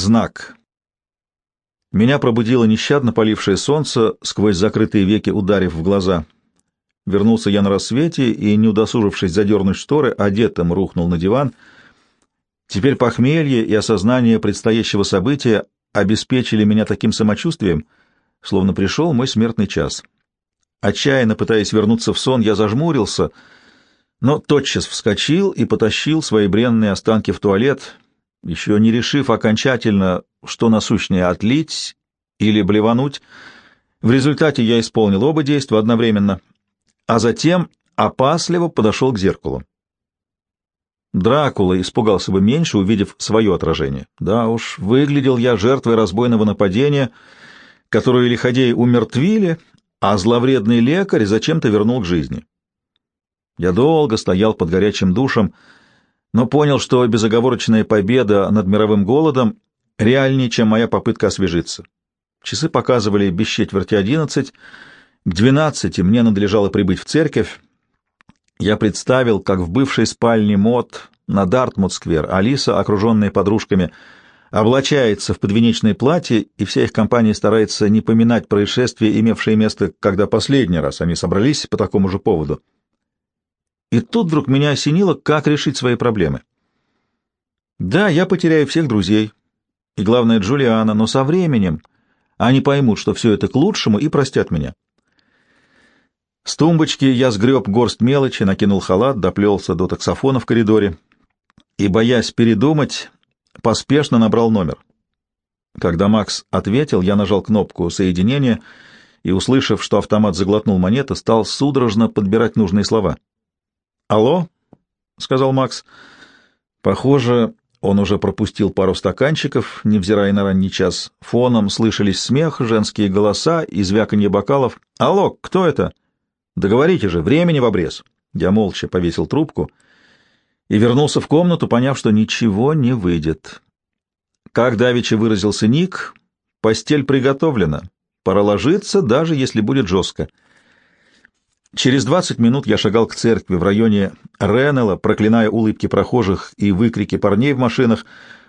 Знак. Меня пробудило нещадно полившее солнце, сквозь закрытые веки ударив в глаза. Вернулся я на рассвете и, не удосужившись задернуть шторы, одетым рухнул на диван. Теперь похмелье и осознание предстоящего события обеспечили меня таким самочувствием, словно пришел мой смертный час. Отчаянно пытаясь вернуться в сон, я зажмурился, но тотчас вскочил и потащил свои бренные останки в туалет, еще не решив окончательно, что насущнее отлить или блевануть. В результате я исполнил оба действия одновременно, а затем опасливо подошел к зеркалу. Дракула испугался бы меньше, увидев свое отражение. Да уж, выглядел я жертвой разбойного нападения, которое лиходеи умертвили, а зловредный лекарь зачем-то вернул к жизни. Я долго стоял под горячим душем, но понял, что безоговорочная победа над мировым голодом реальнее, чем моя попытка освежиться. Часы показывали без четверти одиннадцать, к двенадцати мне надлежало прибыть в церковь. Я представил, как в бывшей спальне Мот на Дартмут-сквер Алиса, окруженная подружками, облачается в подвенечное платье, и вся их компания старается не поминать происшествия, имевшие место, когда последний раз они собрались по такому же поводу. И тут вдруг меня осенило, как решить свои проблемы. Да, я потеряю всех друзей, и, главное, Джулиана, но со временем они поймут, что все это к лучшему, и простят меня. С тумбочки я сгреб горсть мелочи, накинул халат, доплелся до таксофона в коридоре и, боясь передумать, поспешно набрал номер. Когда Макс ответил, я нажал кнопку соединения и, услышав, что автомат заглотнул монеты, стал судорожно подбирать нужные слова. «Алло?» — сказал Макс. Похоже, он уже пропустил пару стаканчиков, невзирая на ранний час. Фоном слышались смех, женские голоса и звяканье бокалов. «Алло, кто это?» «Договорите же, времени в обрез». Я молча повесил трубку и вернулся в комнату, поняв, что ничего не выйдет. Как давеча выразился Ник, постель приготовлена. Пора ложиться, даже если будет жестко. Через двадцать минут я шагал к церкви в районе Реннелла, проклиная улыбки прохожих и выкрики парней в машинах,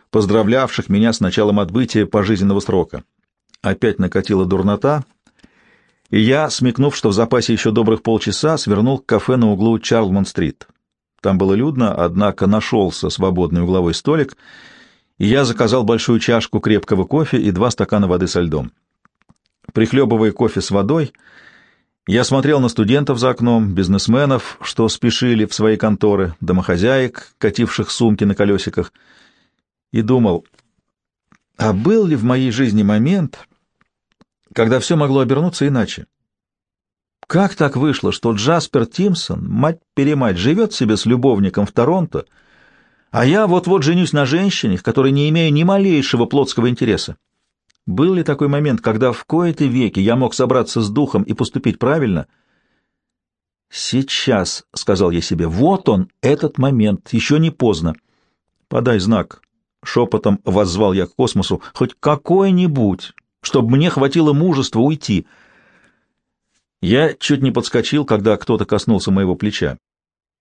поздравлявших меня с началом отбытия пожизненного срока. Опять накатила дурнота, и я, смекнув, что в запасе еще добрых полчаса, свернул к кафе на углу Чарльмон-стрит. Там было людно, однако нашелся свободный угловой столик, и я заказал большую чашку крепкого кофе и два стакана воды со льдом. Прихлебывая кофе с водой, я смотрел на студентов за окном, бизнесменов, что спешили в свои конторы, домохозяек, кативших сумки на колесиках, и думал, а был ли в моей жизни момент, когда все могло обернуться иначе? Как так вышло, что Джаспер Тимсон, мать-перемать, живет себе с любовником в Торонто, а я вот-вот женюсь на женщине, в которой не имею ни малейшего плотского интереса? Был ли такой момент, когда в кои-то веки я мог собраться с духом и поступить правильно? «Сейчас», — сказал я себе, — «вот он, этот момент, еще не поздно. Подай знак». Шепотом воззвал я к космосу, хоть какой-нибудь, чтобы мне хватило мужества уйти. Я чуть не подскочил, когда кто-то коснулся моего плеча.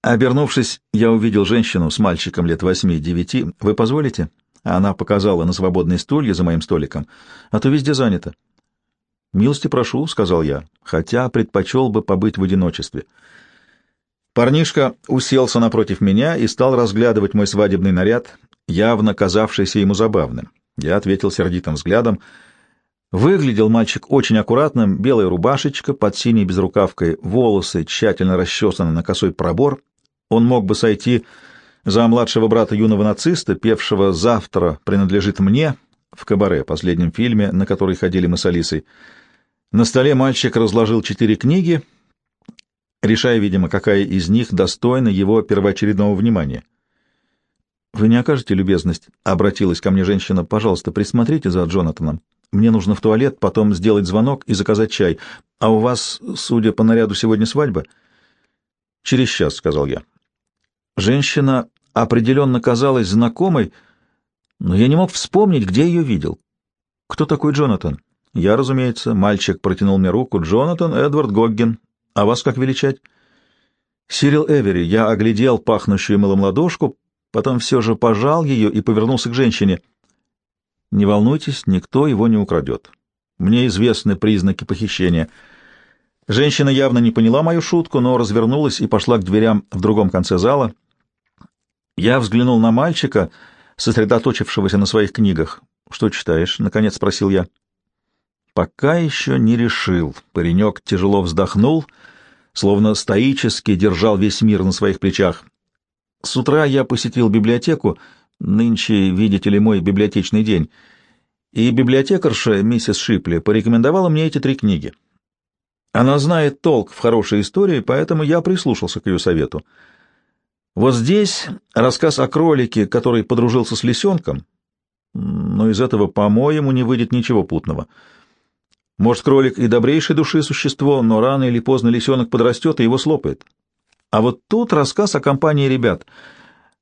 Обернувшись, я увидел женщину с мальчиком лет восьми-девяти. «Вы позволите?» Она показала на свободные стулья за моим столиком. «А то везде занято». «Милости прошу», — сказал я, хотя предпочел бы побыть в одиночестве. Парнишка уселся напротив меня и стал разглядывать мой свадебный наряд, явно казавшийся ему забавным. Я ответил сердитым взглядом. Выглядел мальчик очень аккуратным, белая рубашечка под синей безрукавкой, волосы тщательно расчесаны на косой пробор. Он мог бы сойти за младшего брата юного нациста, певшего «Завтра принадлежит мне» в «Кабаре», последнем фильме, на который ходили мы с Алисой. На столе мальчик разложил четыре книги, решая, видимо, какая из них достойна его первоочередного внимания. «Вы не окажете любезность?» — обратилась ко мне женщина. «Пожалуйста, присмотрите за Джонатаном. Мне нужно в туалет, потом сделать звонок и заказать чай. А у вас, судя по наряду, сегодня свадьба?» «Через час», — сказал я. Женщина определенно казалась знакомой, но я не мог вспомнить, где ее видел. «Кто такой Джонатан?» «Я, разумеется». Мальчик протянул мне руку. «Джонатан Эдвард Гоггин. А вас как величать?» «Сирил Эвери». Я оглядел пахнущую мылом ладошку, потом все же пожал ее и повернулся к женщине. Не волнуйтесь, никто его не украдет. Мне известны признаки похищения. Женщина явно не поняла мою шутку, но развернулась и пошла к дверям в другом конце зала. Я взглянул на мальчика, сосредоточившегося на своих книгах. «Что читаешь?» — наконец спросил я. «Пока еще не решил». Паренек тяжело вздохнул, словно стоически держал весь мир на своих плечах. С утра я посетил библиотеку, нынче, видите ли, мой библиотечный день, и библиотекарша, миссис Шипли, порекомендовала мне эти три книги. Она знает толк в хорошей истории, поэтому я прислушался к ее совету. Вот здесь рассказ о кролике, который подружился с лисенком, но из этого, по-моему, не выйдет ничего путного. Может, кролик и добрейшей души существо, но рано или поздно лисенок подрастет и его слопает. А вот тут рассказ о компании ребят.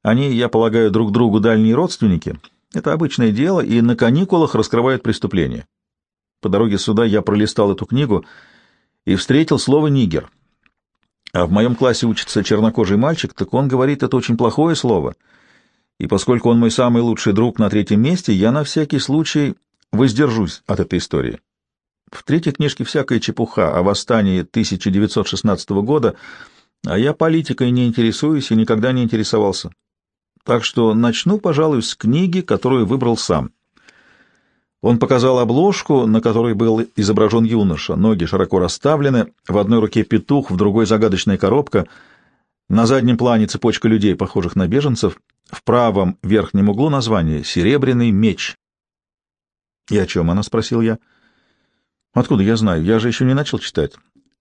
Они, я полагаю, друг другу дальние родственники. Это обычное дело, и на каникулах раскрывают преступления. По дороге сюда я пролистал эту книгу и встретил слово «нигер». А в моем классе учится чернокожий мальчик, так он говорит, это очень плохое слово. И поскольку он мой самый лучший друг на третьем месте, я на всякий случай воздержусь от этой истории. В третьей книжке всякая чепуха о восстании 1916 года — а я политикой не интересуюсь и никогда не интересовался. Так что начну, пожалуй, с книги, которую выбрал сам. Он показал обложку, на которой был изображен юноша. Ноги широко расставлены, в одной руке петух, в другой загадочная коробка. На заднем плане цепочка людей, похожих на беженцев. В правом верхнем углу название «Серебряный меч». «И о чем она?» — спросил я. «Откуда я знаю? Я же еще не начал читать.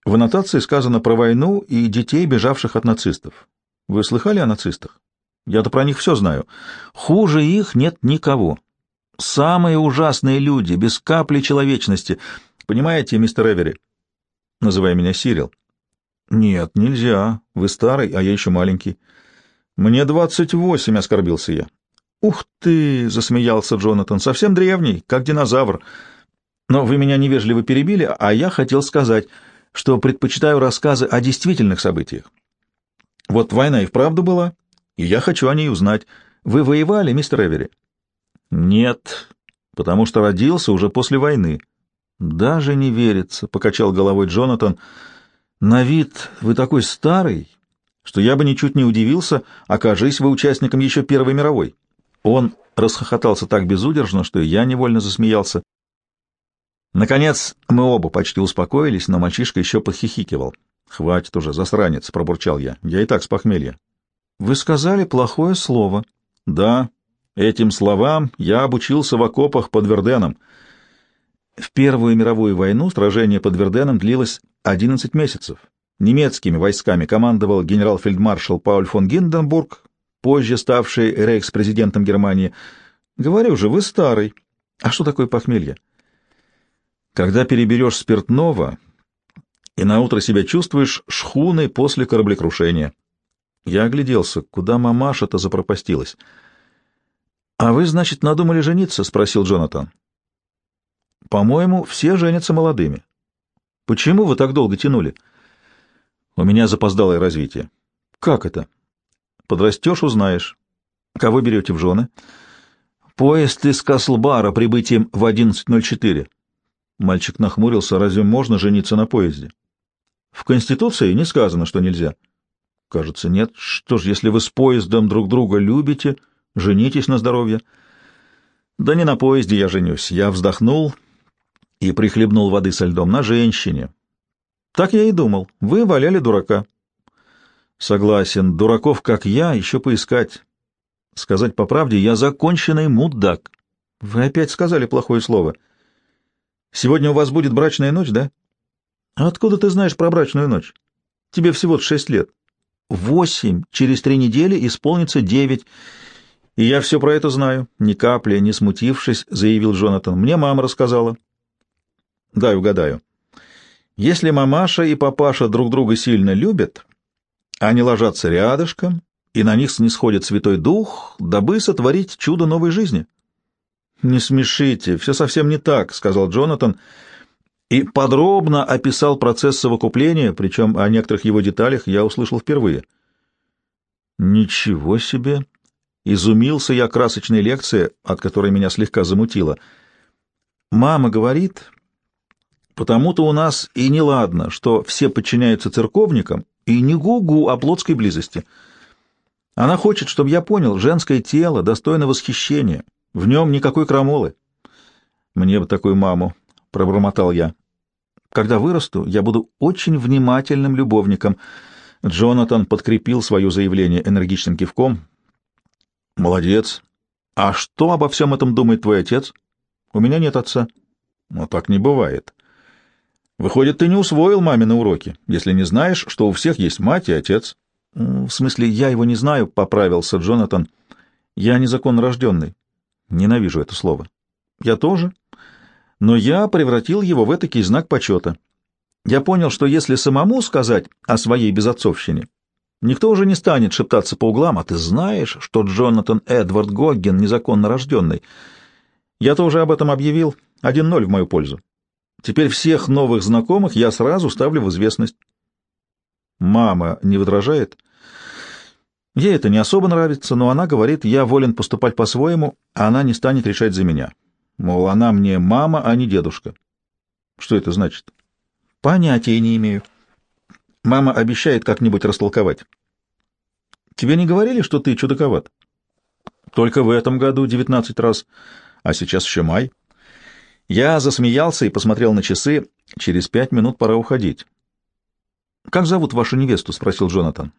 В аннотации сказано про войну и детей, бежавших от нацистов. Вы слыхали о нацистах? Я-то про них все знаю. Хуже их нет никого. Самые ужасные люди, без капли человечности. Понимаете, мистер Эвери? Называй меня Сирил. Нет, нельзя. Вы старый, а я еще маленький. Мне двадцать восемь, оскорбился я. Ух ты, засмеялся Джонатан, совсем древний, как динозавр. Но вы меня невежливо перебили, а я хотел сказать что предпочитаю рассказы о действительных событиях. Вот война и вправду была, и я хочу о ней узнать. Вы воевали, мистер Эвери? Нет, потому что родился уже после войны. Даже не верится, — покачал головой Джонатан. На вид вы такой старый, что я бы ничуть не удивился, окажись вы участником еще Первой мировой. Он расхохотался так безудержно, что я невольно засмеялся. Наконец мы оба почти успокоились, но мальчишка еще подхихикивал. «Хватит уже, засранец», — пробурчал я. «Я и так с похмелья». «Вы сказали плохое слово». «Да, этим словам я обучился в окопах под Верденом». В Первую мировую войну сражение под Верденом длилось 11 месяцев. Немецкими войсками командовал генерал-фельдмаршал Пауль фон Гинденбург, позже ставший рейхс-президентом Германии. Говорю же, вы старый. А что такое похмелье? когда переберешь спиртного и наутро себя чувствуешь шхуной после кораблекрушения. Я огляделся, куда мамаша-то запропастилась. — А вы, значит, надумали жениться? — спросил Джонатан. — По-моему, все женятся молодыми. — Почему вы так долго тянули? — У меня запоздалое развитие. — Как это? — Подрастешь — узнаешь. — Кого берете в жены? — Поезд из Каслбара прибытием в 11.04. Мальчик нахмурился. Разве можно жениться на поезде? В Конституции не сказано, что нельзя. Кажется, нет. Что ж, если вы с поездом друг друга любите, женитесь на здоровье. Да не на поезде я женюсь. Я вздохнул и прихлебнул воды со льдом на женщине. Так я и думал. Вы валяли дурака. Согласен, дураков, как я, еще поискать. Сказать по правде, я законченный мудак. Вы опять сказали плохое слово. — Сегодня у вас будет брачная ночь, да? А откуда ты знаешь про брачную ночь? Тебе всего шесть лет. Восемь. Через три недели исполнится девять. И я все про это знаю. Ни капли, не смутившись, заявил Джонатан. Мне мама рассказала. Дай угадаю. Если мамаша и папаша друг друга сильно любят, они ложатся рядышком, и на них снисходит Святой Дух, дабы сотворить чудо новой жизни. «Не смешите, все совсем не так», — сказал Джонатан, и подробно описал процесс совокупления, причем о некоторых его деталях я услышал впервые. «Ничего себе! Изумился я красочной лекции, от которой меня слегка замутило. Мама говорит, потому-то у нас и неладно, что все подчиняются церковникам и не гугу о плотской близости. Она хочет, чтобы я понял, женское тело достойно восхищения, в нем никакой крамолы. Мне бы такую маму, — пробормотал я. Когда вырасту, я буду очень внимательным любовником. Джонатан подкрепил свое заявление энергичным кивком. Молодец. А что обо всем этом думает твой отец? У меня нет отца. Но так не бывает. Выходит, ты не усвоил мамины уроки, если не знаешь, что у всех есть мать и отец. В смысле, я его не знаю, поправился Джонатан. Я незаконно рожденный. Ненавижу это слово. Я тоже. Но я превратил его в этакий знак почета. Я понял, что если самому сказать о своей безотцовщине, Никто уже не станет шептаться по углам, а ты знаешь, что Джонатан Эдвард Гоггин незаконно рожденный. Я-то уже об этом объявил. Один ноль в мою пользу. Теперь всех новых знакомых я сразу ставлю в известность. Мама не возражает. Ей это не особо нравится, но она говорит, я волен поступать по-своему, а она не станет решать за меня. Мол, она мне мама, а не дедушка. Что это значит? Понятия не имею. Мама обещает как-нибудь растолковать. Тебе не говорили, что ты чудаковат? Только в этом году девятнадцать раз, а сейчас еще май. Я засмеялся и посмотрел на часы. Через пять минут пора уходить. «Как зовут вашу невесту?» — спросил Джонатан.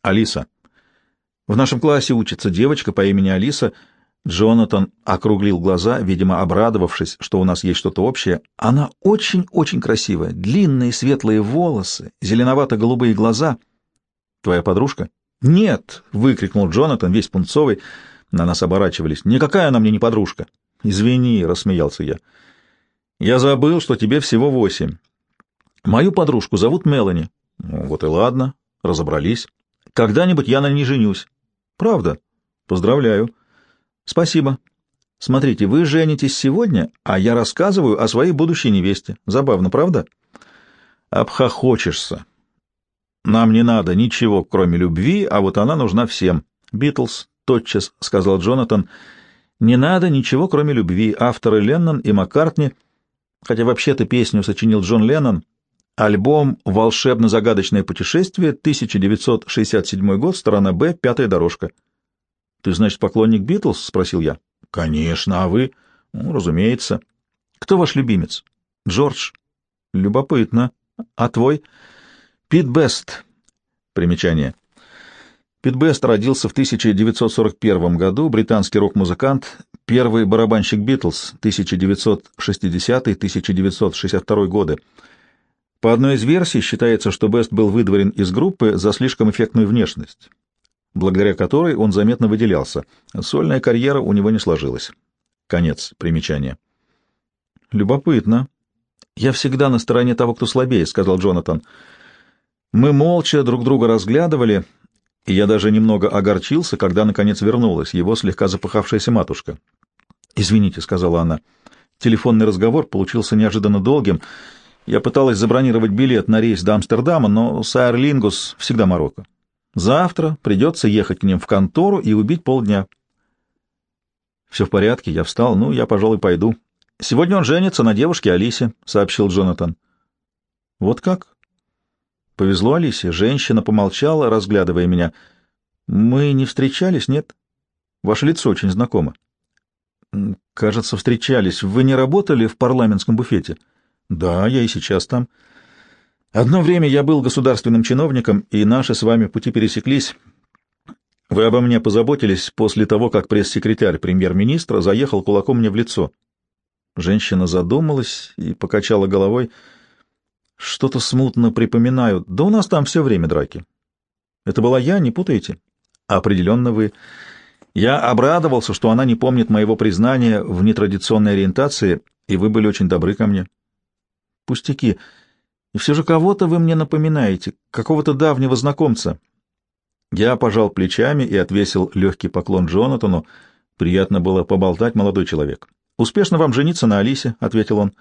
«Алиса. В нашем классе учится девочка по имени Алиса — Джонатан округлил глаза, видимо, обрадовавшись, что у нас есть что-то общее. Она очень-очень красивая. Длинные светлые волосы, зеленовато-голубые глаза. Твоя подружка? Нет, выкрикнул Джонатан, весь пунцовый. На нас оборачивались. Никакая она мне не подружка. Извини, рассмеялся я. Я забыл, что тебе всего восемь. Мою подружку зовут Мелани. Ну, вот и ладно, разобрались. Когда-нибудь я на ней женюсь. Правда? Поздравляю. Спасибо. Смотрите, вы женитесь сегодня, а я рассказываю о своей будущей невесте. Забавно, правда? Обхохочешься. Нам не надо ничего, кроме любви, а вот она нужна всем. Битлз, тотчас сказал Джонатан. Не надо ничего, кроме любви. Авторы Леннон и Маккартни, хотя вообще-то песню сочинил Джон Леннон. Альбом «Волшебно-загадочное путешествие», 1967 год, сторона «Б», пятая дорожка. — Ты, значит, поклонник Битлз? — спросил я. — Конечно, а вы? — Ну, разумеется. — Кто ваш любимец? — Джордж. — Любопытно. А твой? — Пит Бест. Примечание. Пит Бест родился в 1941 году, британский рок-музыкант, первый барабанщик Битлз, 1960-1962 годы. По одной из версий считается, что Бест был выдворен из группы за слишком эффектную внешность благодаря которой он заметно выделялся. Сольная карьера у него не сложилась. Конец примечания. «Любопытно. Я всегда на стороне того, кто слабее», — сказал Джонатан. Мы молча друг друга разглядывали, и я даже немного огорчился, когда, наконец, вернулась его слегка запыхавшаяся матушка. «Извините», — сказала она. Телефонный разговор получился неожиданно долгим. Я пыталась забронировать билет на рейс до Амстердама, но Сайр Лингус всегда Марокко. Завтра придется ехать к ним в контору и убить полдня. Все в порядке, я встал, ну, я, пожалуй, пойду. Сегодня он женится на девушке Алисе, сообщил Джонатан. Вот как? Повезло Алисе. Женщина помолчала, разглядывая меня. Мы не встречались, нет? Ваше лицо очень знакомо. Кажется, встречались. Вы не работали в парламентском буфете? Да, я и сейчас там. Одно время я был государственным чиновником, и наши с вами пути пересеклись. Вы обо мне позаботились после того, как пресс-секретарь премьер-министра заехал кулаком мне в лицо. Женщина задумалась и покачала головой. Что-то смутно припоминаю. Да у нас там все время драки. Это была я, не путаете? Определенно вы. Я обрадовался, что она не помнит моего признания в нетрадиционной ориентации, и вы были очень добры ко мне. Пустяки. И все же кого-то вы мне напоминаете, какого-то давнего знакомца. Я пожал плечами и отвесил легкий поклон Джонатану. Приятно было поболтать, молодой человек. «Успешно вам жениться на Алисе», — ответил он.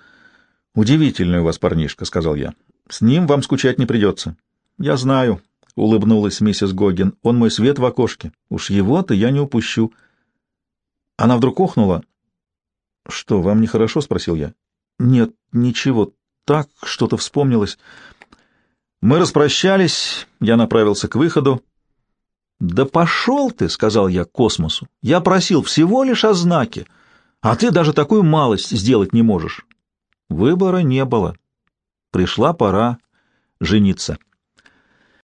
«Удивительный у вас парнишка», — сказал я. «С ним вам скучать не придется». «Я знаю», — улыбнулась миссис Гогин. «Он мой свет в окошке. Уж его-то я не упущу». Она вдруг охнула. «Что, вам нехорошо?» — спросил я. «Нет, ничего. Так что-то вспомнилось». Мы распрощались, я направился к выходу. «Да пошел ты!» — сказал я космосу. «Я просил всего лишь о знаке, а ты даже такую малость сделать не можешь». Выбора не было. Пришла пора жениться.